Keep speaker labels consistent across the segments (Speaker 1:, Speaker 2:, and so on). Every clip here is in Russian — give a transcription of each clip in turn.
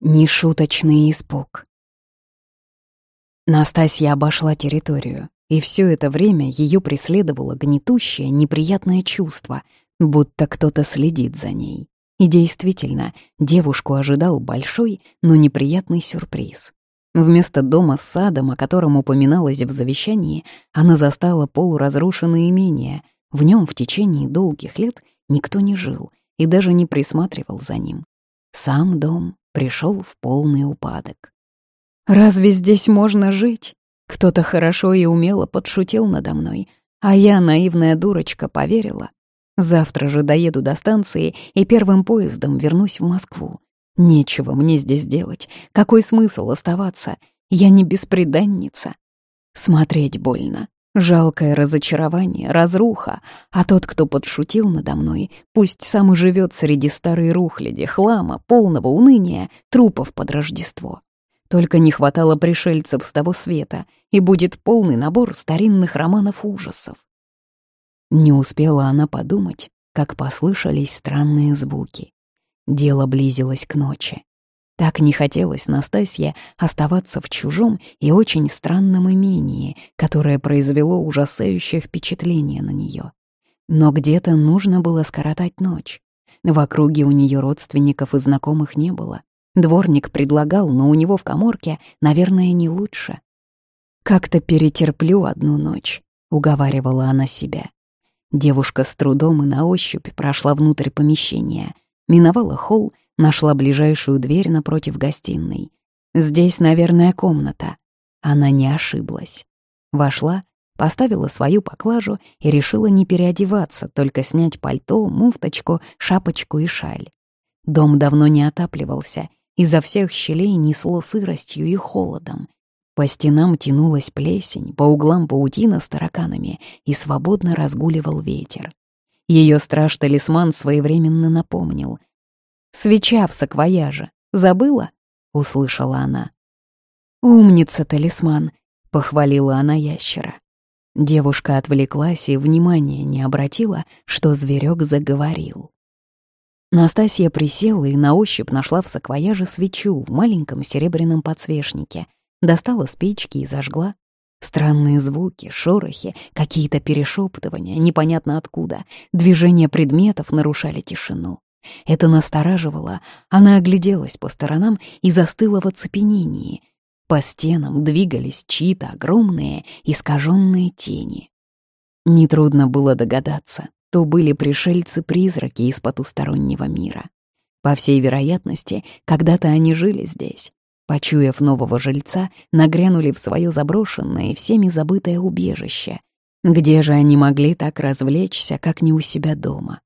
Speaker 1: Нешуточный испуг. Настасья обошла территорию, и все это время ее преследовало гнетущее, неприятное чувство, будто кто-то следит за ней. И действительно, девушку ожидал большой, но неприятный сюрприз. Вместо дома с садом, о котором упоминалось в завещании, она застала полуразрушенное имение. В нем в течение долгих лет никто не жил и даже не присматривал за ним. Сам дом пришел в полный упадок. «Разве здесь можно жить?» Кто-то хорошо и умело подшутил надо мной, а я, наивная дурочка, поверила. Завтра же доеду до станции и первым поездом вернусь в Москву. Нечего мне здесь делать. Какой смысл оставаться? Я не бесприданница. Смотреть больно. Жалкое разочарование, разруха, а тот, кто подшутил надо мной, пусть сам и живет среди старой рухляди, хлама, полного уныния, трупов под Рождество. Только не хватало пришельцев с того света, и будет полный набор старинных романов ужасов. Не успела она подумать, как послышались странные звуки. Дело близилось к ночи. Так не хотелось Настасье оставаться в чужом и очень странном имении, которое произвело ужасающее впечатление на нее. Но где-то нужно было скоротать ночь. В округе у нее родственников и знакомых не было. Дворник предлагал, но у него в коморке, наверное, не лучше. «Как-то перетерплю одну ночь», — уговаривала она себя. Девушка с трудом и на ощупь прошла внутрь помещения, миновала холл Нашла ближайшую дверь напротив гостиной. Здесь, наверное, комната. Она не ошиблась. Вошла, поставила свою поклажу и решила не переодеваться, только снять пальто, муфточку, шапочку и шаль. Дом давно не отапливался, изо всех щелей несло сыростью и холодом. По стенам тянулась плесень, по углам паутина с тараканами, и свободно разгуливал ветер. Ее страж-талисман своевременно напомнил. Свеча в саквояже. Забыла?» — услышала она. «Умница, талисман!» — похвалила она ящера. Девушка отвлеклась и внимания не обратила, что зверек заговорил. Настасья присела и на ощупь нашла в саквояже свечу в маленьком серебряном подсвечнике, достала спички и зажгла. Странные звуки, шорохи, какие-то перешептывания, непонятно откуда, движения предметов нарушали тишину. Это настораживало, она огляделась по сторонам и застыла в оцепенении. По стенам двигались чьи-то огромные, искаженные тени. Нетрудно было догадаться, то были пришельцы-призраки из потустороннего мира. По всей вероятности, когда-то они жили здесь. Почуяв нового жильца, нагрянули в свое заброшенное и всеми забытое убежище. Где же они могли так развлечься, как не у себя дома?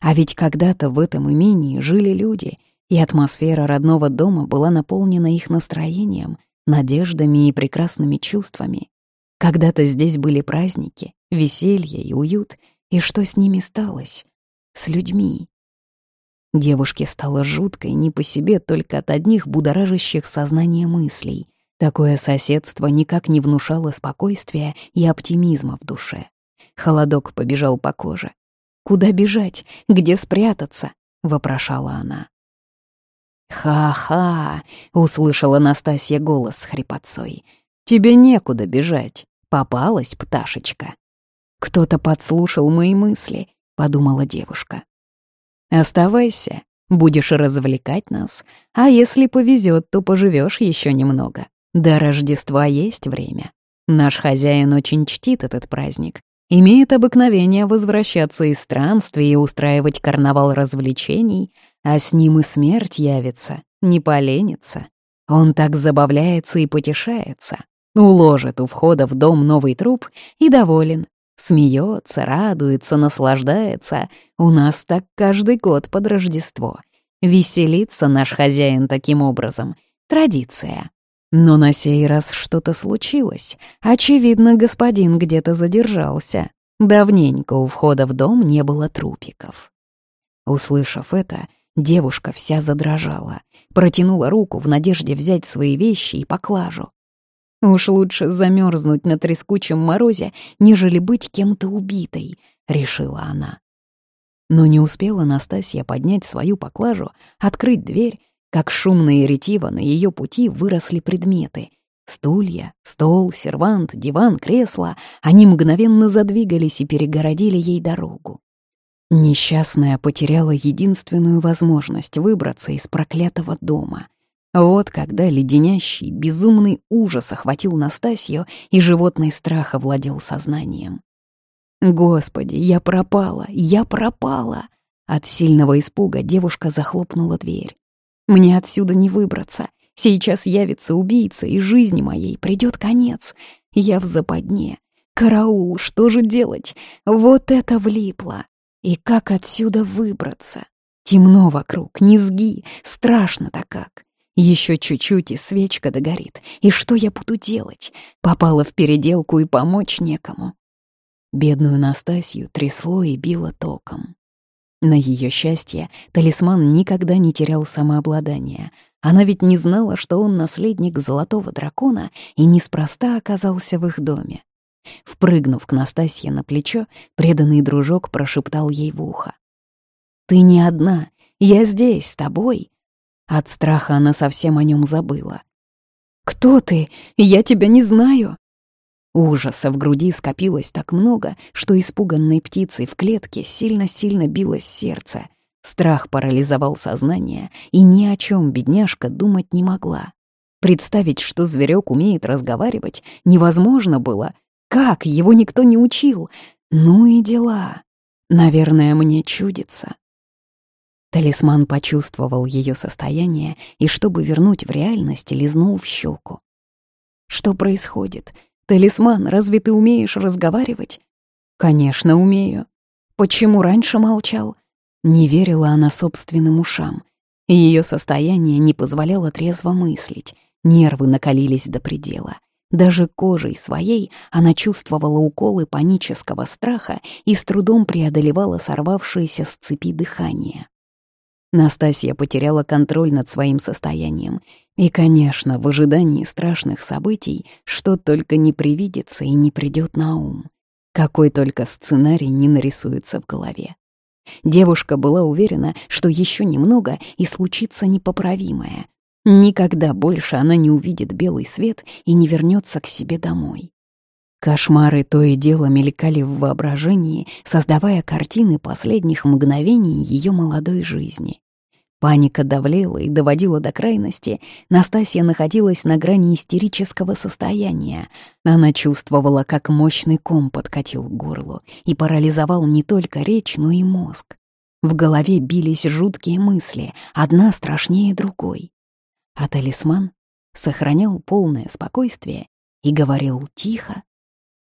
Speaker 1: А ведь когда-то в этом имении жили люди, и атмосфера родного дома была наполнена их настроением, надеждами и прекрасными чувствами. Когда-то здесь были праздники, веселье и уют, и что с ними сталось? С людьми. Девушке стало жутко не по себе только от одних будоражащих сознание мыслей. Такое соседство никак не внушало спокойствия и оптимизма в душе. Холодок побежал по коже. Куда бежать? Где спрятаться?» — вопрошала она. «Ха-ха!» — услышала Настасья голос с хрипотцой. «Тебе некуда бежать. Попалась пташечка». «Кто-то подслушал мои мысли», — подумала девушка. «Оставайся, будешь развлекать нас, а если повезет, то поживешь еще немного. До Рождества есть время. Наш хозяин очень чтит этот праздник, имеет обыкновение возвращаться из странствий и устраивать карнавал развлечений, а с ним и смерть явится, не поленится. Он так забавляется и потешается, уложит у входа в дом новый труп и доволен. Смеется, радуется, наслаждается. У нас так каждый год под Рождество. Веселится наш хозяин таким образом. Традиция. Но на сей раз что-то случилось. Очевидно, господин где-то задержался. Давненько у входа в дом не было трупиков. Услышав это, девушка вся задрожала, протянула руку в надежде взять свои вещи и поклажу. Уж лучше замерзнуть на трескучем морозе, нежели быть кем-то убитой, решила она. Но не успела Настасья поднять свою поклажу, открыть дверь, как шумно и ретиво на ее пути выросли предметы. Стулья, стол, сервант, диван, кресло — они мгновенно задвигались и перегородили ей дорогу. Несчастная потеряла единственную возможность выбраться из проклятого дома. Вот когда леденящий, безумный ужас охватил Настасью, и животный страх овладел сознанием. «Господи, я пропала! Я пропала!» От сильного испуга девушка захлопнула дверь. «Мне отсюда не выбраться. Сейчас явится убийца, и жизни моей придет конец. Я в западне. Караул, что же делать? Вот это влипло!» И как отсюда выбраться? Темно вокруг, низги, страшно-то как. Еще чуть-чуть, и свечка догорит. И что я буду делать? Попала в переделку и помочь некому. Бедную Настасью трясло и било током. На ее счастье талисман никогда не терял самообладания. Она ведь не знала, что он наследник золотого дракона и неспроста оказался в их доме. Впрыгнув к Настасье на плечо, преданный дружок прошептал ей в ухо. «Ты не одна, я здесь, с тобой». От страха она совсем о нем забыла. «Кто ты? Я тебя не знаю». Ужаса в груди скопилось так много, что испуганной птицей в клетке сильно-сильно билось сердце. Страх парализовал сознание, и ни о чем бедняжка думать не могла. Представить, что зверек умеет разговаривать, невозможно было, как? Его никто не учил. Ну и дела. Наверное, мне чудится. Талисман почувствовал ее состояние и, чтобы вернуть в реальность, лизнул в щеку. «Что происходит? Талисман, разве ты умеешь разговаривать?» «Конечно, умею. Почему раньше молчал?» Не верила она собственным ушам. Ее состояние не позволяло трезво мыслить, нервы накалились до предела. Даже кожей своей она чувствовала уколы панического страха и с трудом преодолевала сорвавшееся с цепи дыхание. Настасья потеряла контроль над своим состоянием. И, конечно, в ожидании страшных событий что только не привидится и не придет на ум. Какой только сценарий не нарисуется в голове. Девушка была уверена, что еще немного и случится непоправимое, Никогда больше она не увидит белый свет и не вернется к себе домой. Кошмары то и дело мелькали в воображении, создавая картины последних мгновений ее молодой жизни. Паника давлела и доводила до крайности. Настасья находилась на грани истерического состояния. Она чувствовала, как мощный ком подкатил к горлу и парализовал не только речь, но и мозг. В голове бились жуткие мысли, одна страшнее другой а талисман сохранял полное спокойствие и говорил тихо,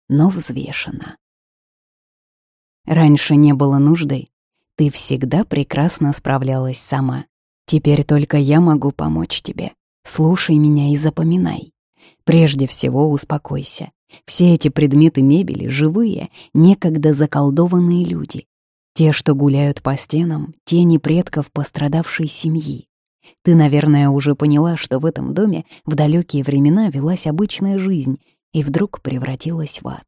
Speaker 1: но взвешенно. Раньше не было нужды. Ты всегда прекрасно справлялась сама. Теперь только я могу помочь тебе. Слушай меня и запоминай. Прежде всего успокойся. Все эти предметы мебели живые, некогда заколдованные люди. Те, что гуляют по стенам, тени предков пострадавшей семьи. Ты, наверное, уже поняла, что в этом доме в далекие времена велась обычная жизнь и вдруг превратилась в ад.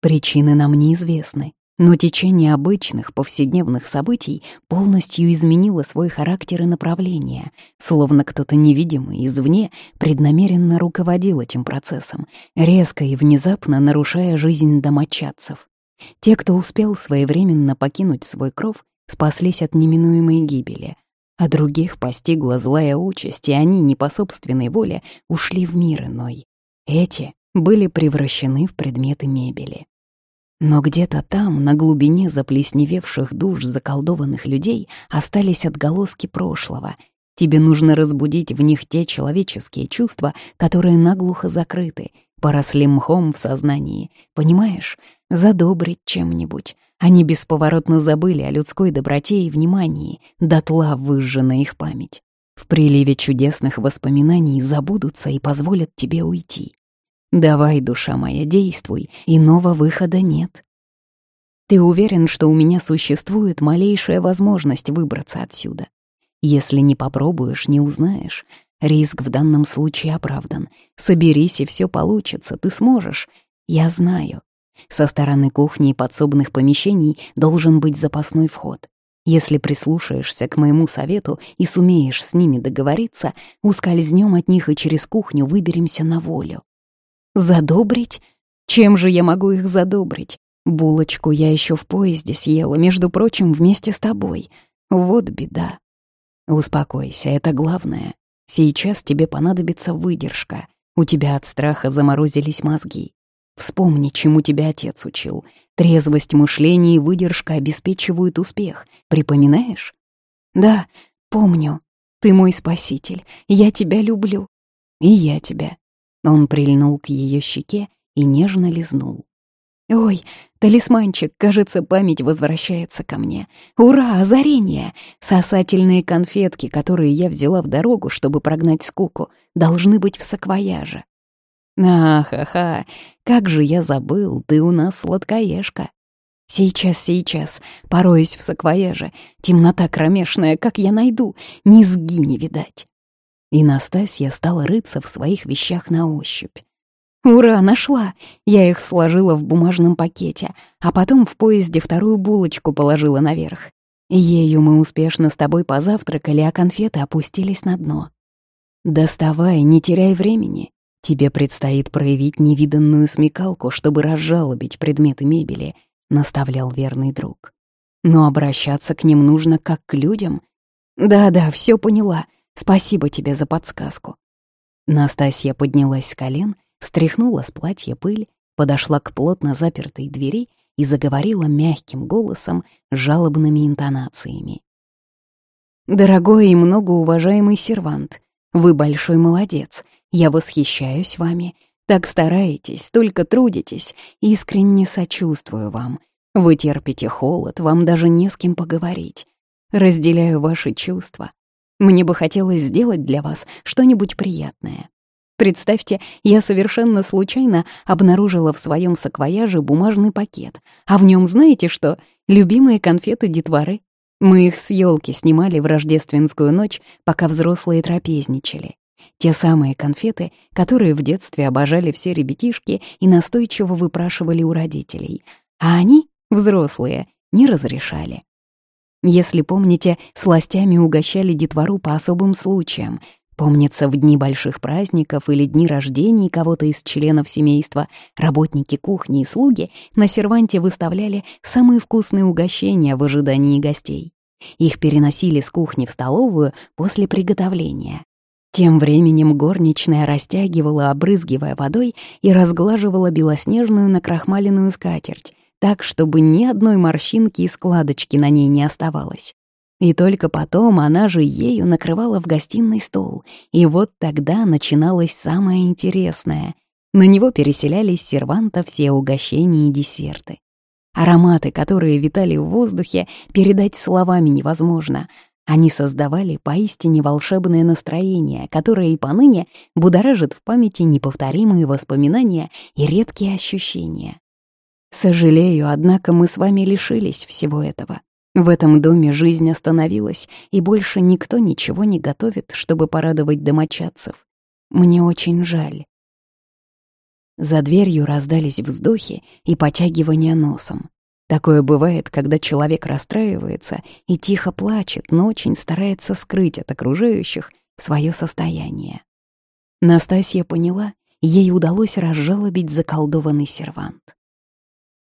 Speaker 1: Причины нам неизвестны, но течение обычных повседневных событий полностью изменило свой характер и направление, словно кто-то невидимый извне преднамеренно руководил этим процессом, резко и внезапно нарушая жизнь домочадцев. Те, кто успел своевременно покинуть свой кров, спаслись от неминуемой гибели, а других постигла злая участь, и они не по собственной воле ушли в мир иной. Эти были превращены в предметы мебели. Но где-то там, на глубине заплесневевших душ заколдованных людей, остались отголоски прошлого. Тебе нужно разбудить в них те человеческие чувства, которые наглухо закрыты, поросли мхом в сознании, понимаешь? Задобрить чем-нибудь, они бесповоротно забыли о людской доброте и внимании, дотла выжжена их память. В приливе чудесных воспоминаний забудутся и позволят тебе уйти. Давай, душа моя, действуй, иного выхода нет. Ты уверен, что у меня существует малейшая возможность выбраться отсюда? Если не попробуешь, не узнаешь. Риск в данном случае оправдан. Соберись, и все получится, ты сможешь. Я знаю. Со стороны кухни и подсобных помещений должен быть запасной вход. Если прислушаешься к моему совету и сумеешь с ними договориться, ускользнем от них и через кухню выберемся на волю. Задобрить? Чем же я могу их задобрить? Булочку я еще в поезде съела, между прочим, вместе с тобой. Вот беда. Успокойся, это главное. Сейчас тебе понадобится выдержка. У тебя от страха заморозились мозги. Вспомни, чему тебя отец учил. Трезвость мышления и выдержка обеспечивают успех. Припоминаешь? Да, помню. Ты мой спаситель. Я тебя люблю. И я тебя. Он прильнул к ее щеке и нежно лизнул. Ой, талисманчик, кажется, память возвращается ко мне. Ура, озарение! Сосательные конфетки, которые я взяла в дорогу, чтобы прогнать скуку, должны быть в саквояже. Ах-ха-ха, как же я забыл, ты у нас сладкоежка. Сейчас, сейчас, пороюсь в саквояже. Темнота кромешная, как я найду, низги не видать. И Настасья стала рыться в своих вещах на ощупь. «Ура, нашла!» Я их сложила в бумажном пакете, а потом в поезде вторую булочку положила наверх. Ею мы успешно с тобой позавтракали, а конфеты опустились на дно. «Доставай, не теряй времени. Тебе предстоит проявить невиданную смекалку, чтобы разжалобить предметы мебели», — наставлял верный друг. «Но обращаться к ним нужно как к людям». «Да-да, все поняла. Спасибо тебе за подсказку». Настасья поднялась с колен стряхнула с платья пыль, подошла к плотно запертой двери и заговорила мягким голосом, жалобными интонациями. «Дорогой и многоуважаемый сервант, вы большой молодец, я восхищаюсь вами, так стараетесь, только трудитесь, искренне сочувствую вам. Вы терпите холод, вам даже не с кем поговорить. Разделяю ваши чувства. Мне бы хотелось сделать для вас что-нибудь приятное. Представьте, я совершенно случайно обнаружила в своем саквояже бумажный пакет, а в нем знаете что? Любимые конфеты детворы. Мы их с елки снимали в рождественскую ночь, пока взрослые трапезничали. Те самые конфеты, которые в детстве обожали все ребятишки и настойчиво выпрашивали у родителей. А они, взрослые, не разрешали. Если помните, сластями угощали детвору по особым случаям, Помнится, в дни больших праздников или дни рождений кого-то из членов семейства работники кухни и слуги на серванте выставляли самые вкусные угощения в ожидании гостей. Их переносили с кухни в столовую после приготовления. Тем временем горничная растягивала, обрызгивая водой, и разглаживала белоснежную накрахмаленную скатерть, так, чтобы ни одной морщинки и складочки на ней не оставалось. И только потом она же ею накрывала в гостиной стол. И вот тогда начиналось самое интересное. На него переселялись серванта все угощения и десерты. Ароматы, которые витали в воздухе, передать словами невозможно. Они создавали поистине волшебное настроение, которое и поныне будоражит в памяти неповторимые воспоминания и редкие ощущения. Сожалею, однако мы с вами лишились всего этого. В этом доме жизнь остановилась, и больше никто ничего не готовит, чтобы порадовать домочадцев. Мне очень жаль. За дверью раздались вздохи и потягивания носом. Такое бывает, когда человек расстраивается и тихо плачет, но очень старается скрыть от окружающих свое состояние. Настасья поняла, ей удалось разжалобить заколдованный сервант.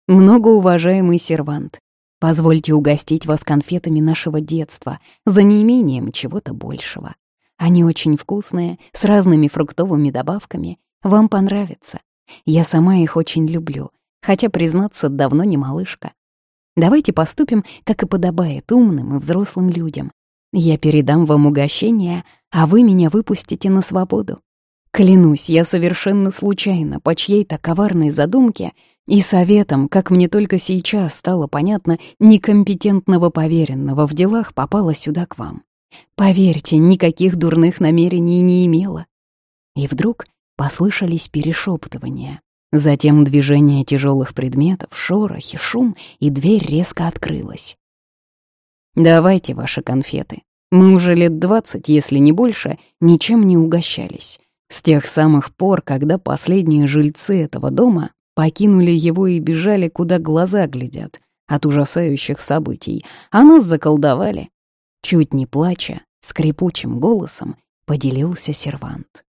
Speaker 1: Многоуважаемый сервант, Позвольте угостить вас конфетами нашего детства, за неимением чего-то большего. Они очень вкусные, с разными фруктовыми добавками. Вам понравится. Я сама их очень люблю, хотя, признаться, давно не малышка. Давайте поступим, как и подобает умным и взрослым людям. Я передам вам угощение, а вы меня выпустите на свободу. Клянусь, я совершенно случайно, по чьей-то коварной задумке и советом, как мне только сейчас стало понятно, некомпетентного поверенного в делах попала сюда к вам. Поверьте, никаких дурных намерений не имела. И вдруг послышались перешептывания. Затем движение тяжелых предметов, шорохи, шум, и дверь резко открылась. «Давайте ваши конфеты. Мы уже лет двадцать, если не больше, ничем не угощались. С тех самых пор, когда последние жильцы этого дома покинули его и бежали, куда глаза глядят, от ужасающих событий, а нас заколдовали. Чуть не плача, скрипучим голосом поделился сервант.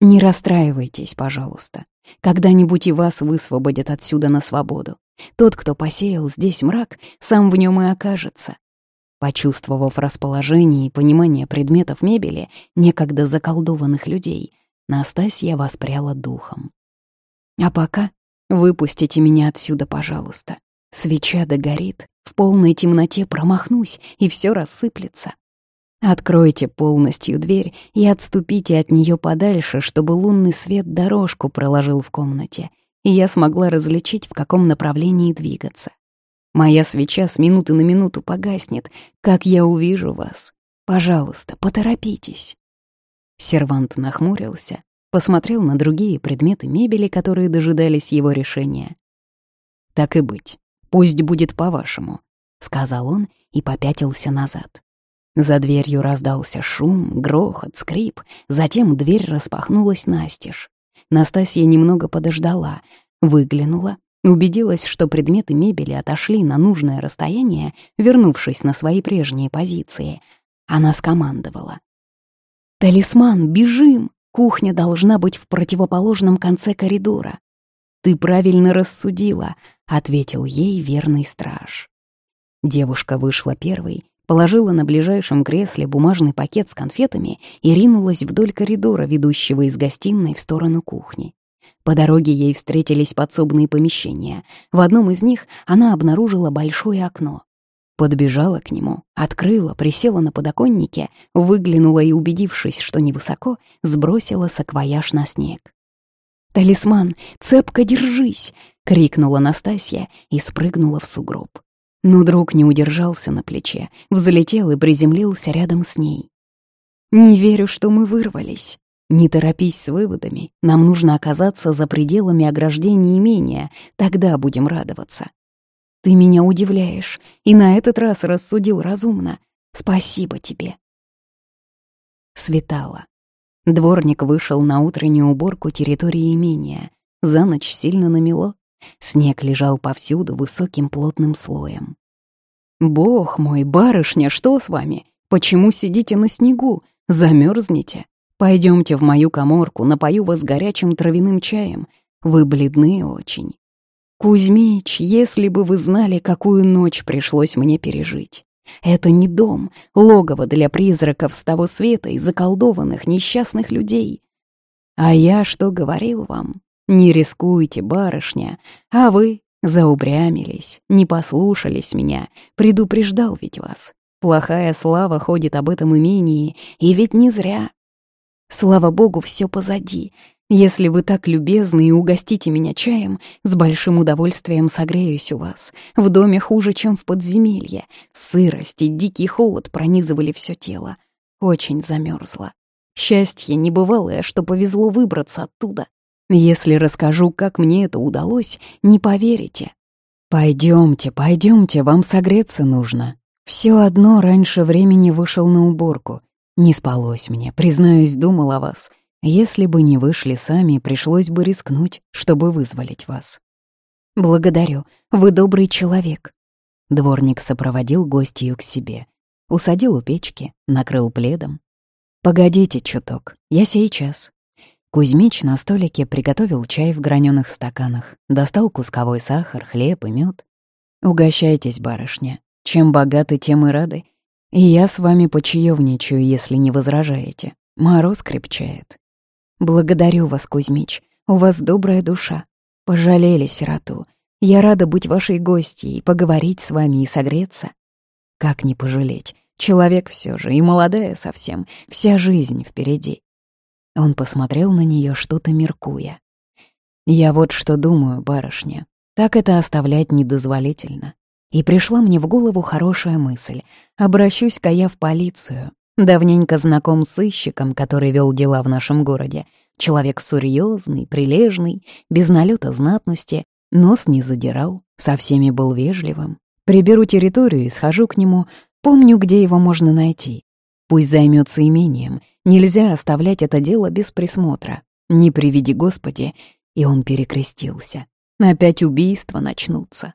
Speaker 1: «Не расстраивайтесь, пожалуйста. Когда-нибудь и вас высвободят отсюда на свободу. Тот, кто посеял здесь мрак, сам в нем и окажется. Почувствовав расположение и понимание предметов мебели, некогда заколдованных людей, Настасья воспряла духом. «А пока выпустите меня отсюда, пожалуйста. Свеча догорит, в полной темноте промахнусь, и все рассыплется. Откройте полностью дверь и отступите от нее подальше, чтобы лунный свет дорожку проложил в комнате, и я смогла различить, в каком направлении двигаться. Моя свеча с минуты на минуту погаснет, как я увижу вас. Пожалуйста, поторопитесь. Сервант нахмурился, посмотрел на другие предметы мебели, которые дожидались его решения. «Так и быть, пусть будет по-вашему», — сказал он и попятился назад. За дверью раздался шум, грохот, скрип, затем дверь распахнулась настежь. Настасья немного подождала, выглянула, убедилась, что предметы мебели отошли на нужное расстояние, вернувшись на свои прежние позиции. Она скомандовала. «Талисман, бежим! Кухня должна быть в противоположном конце коридора». «Ты правильно рассудила», — ответил ей верный страж. Девушка вышла первой, положила на ближайшем кресле бумажный пакет с конфетами и ринулась вдоль коридора, ведущего из гостиной в сторону кухни. По дороге ей встретились подсобные помещения. В одном из них она обнаружила большое окно. Подбежала к нему, открыла, присела на подоконнике, выглянула и, убедившись, что невысоко, сбросила саквояж на снег. «Талисман, цепко держись!» — крикнула Настасья и спрыгнула в сугроб. Но друг не удержался на плече, взлетел и приземлился рядом с ней. «Не верю, что мы вырвались. Не торопись с выводами, нам нужно оказаться за пределами ограждения имения, тогда будем радоваться. Ты меня удивляешь, и на этот раз рассудил разумно. Спасибо тебе». Светало. Дворник вышел на утреннюю уборку территории имения. За ночь сильно намело, Снег лежал повсюду высоким плотным слоем. «Бог мой, барышня, что с вами? Почему сидите на снегу? Замерзнете? Пойдемте в мою коморку, напою вас горячим травяным чаем. Вы бледны очень. Кузьмич, если бы вы знали, какую ночь пришлось мне пережить. Это не дом, логово для призраков с того света и заколдованных несчастных людей. А я что говорил вам? Не рискуйте, барышня, а вы заупрямились, не послушались меня, предупреждал ведь вас. Плохая слава ходит об этом имении, и ведь не зря. Слава богу, все позади. Если вы так любезны и угостите меня чаем, с большим удовольствием согреюсь у вас. В доме хуже, чем в подземелье. Сырость и дикий холод пронизывали все тело. Очень замерзла. Счастье небывалое, что повезло выбраться оттуда. Если расскажу, как мне это удалось, не поверите. Пойдемте, пойдемте, вам согреться нужно. Все одно раньше времени вышел на уборку. Не спалось мне, признаюсь, думал о вас. Если бы не вышли сами, пришлось бы рискнуть, чтобы вызволить вас. Благодарю, вы добрый человек. Дворник сопроводил гостью к себе. Усадил у печки, накрыл пледом. «Погодите чуток, я сейчас». Кузьмич на столике приготовил чай в граненых стаканах, достал кусковой сахар, хлеб и мед. «Угощайтесь, барышня. Чем богаты, тем и рады. И я с вами почаевничаю, если не возражаете. Мороз крепчает». «Благодарю вас, Кузьмич. У вас добрая душа. Пожалели сироту. Я рада быть вашей гостьей, поговорить с вами и согреться». «Как не пожалеть? Человек все же, и молодая совсем, вся жизнь впереди. Он посмотрел на нее, что-то меркуя. «Я вот что думаю, барышня. Так это оставлять недозволительно. И пришла мне в голову хорошая мысль. Обращусь-ка я в полицию. Давненько знаком с сыщиком, который вел дела в нашем городе. Человек серьезный, прилежный, без налета знатности, нос не задирал, со всеми был вежливым. Приберу территорию и схожу к нему, помню, где его можно найти. Пусть займется имением. Нельзя оставлять это дело без присмотра. Не приведи Господи. И он перекрестился. Опять убийства начнутся.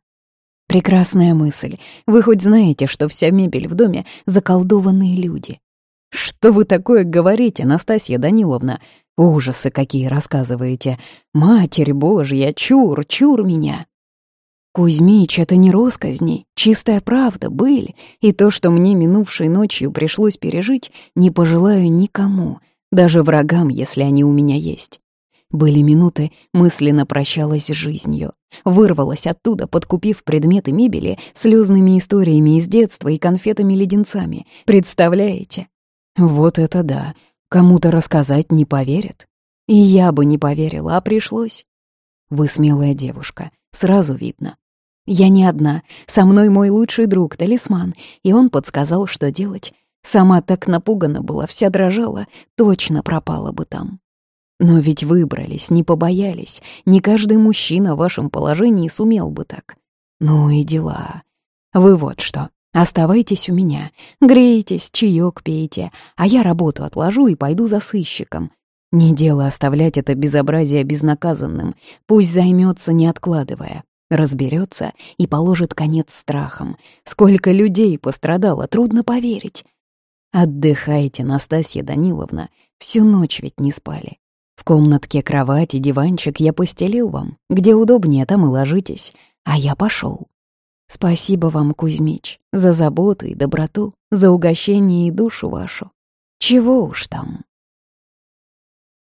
Speaker 1: Прекрасная мысль. Вы хоть знаете, что вся мебель в доме — заколдованные люди? Что вы такое говорите, Настасья Даниловна? Ужасы какие рассказываете. Матерь Божья, чур, чур меня. Кузьмич, это не росказни, чистая правда, быль, и то, что мне минувшей ночью пришлось пережить, не пожелаю никому, даже врагам, если они у меня есть. Были минуты, мысленно прощалась с жизнью. Вырвалась оттуда, подкупив предметы мебели слезными историями из детства и конфетами-леденцами. Представляете? Вот это да. Кому-то рассказать не поверят. И я бы не поверила, а пришлось. Вы смелая девушка, сразу видно. Я не одна, со мной мой лучший друг, талисман, и он подсказал, что делать. Сама так напугана была, вся дрожала, точно пропала бы там. Но ведь выбрались, не побоялись. Не каждый мужчина в вашем положении сумел бы так. Ну и дела. Вы вот что, оставайтесь у меня, грейтесь, чаек пейте, а я работу отложу и пойду за сыщиком. Не дело оставлять это безобразие безнаказанным. Пусть займется, не откладывая. Разберется и положит конец страхам. Сколько людей пострадало, трудно поверить. Отдыхайте, Настасья Даниловна. Всю ночь ведь не спали. В комнатке кровать и диванчик я постелил вам. Где удобнее, там и ложитесь. А я пошел. Спасибо вам, Кузьмич, за заботу и доброту, за угощение и душу вашу. Чего уж там.